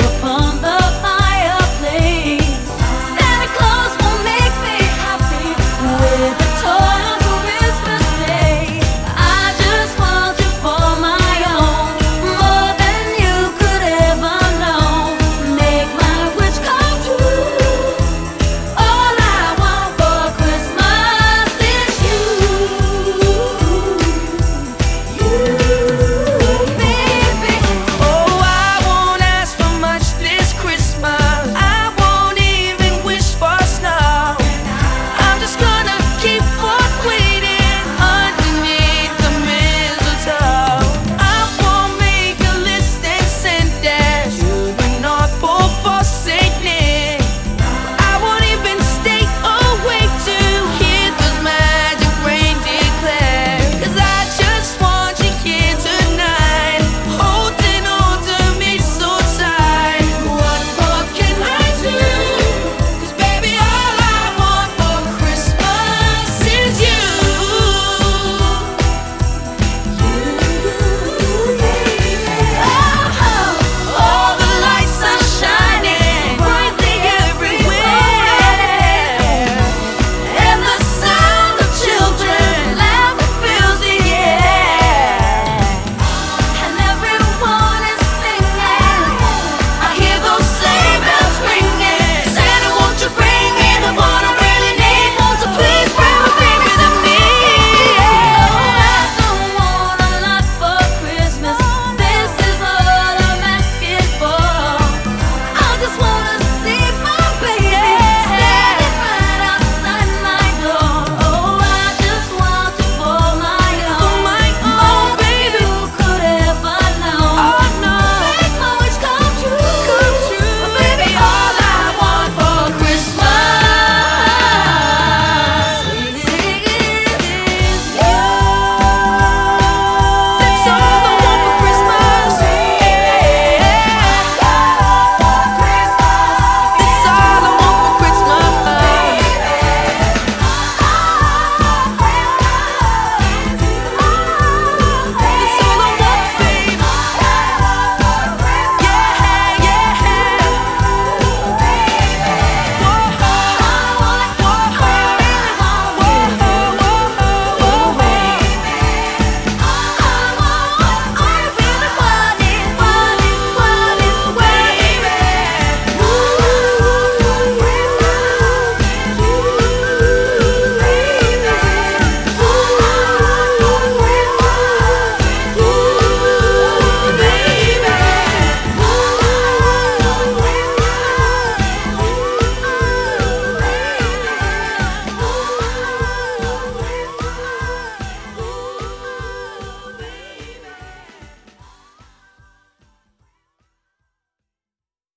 upon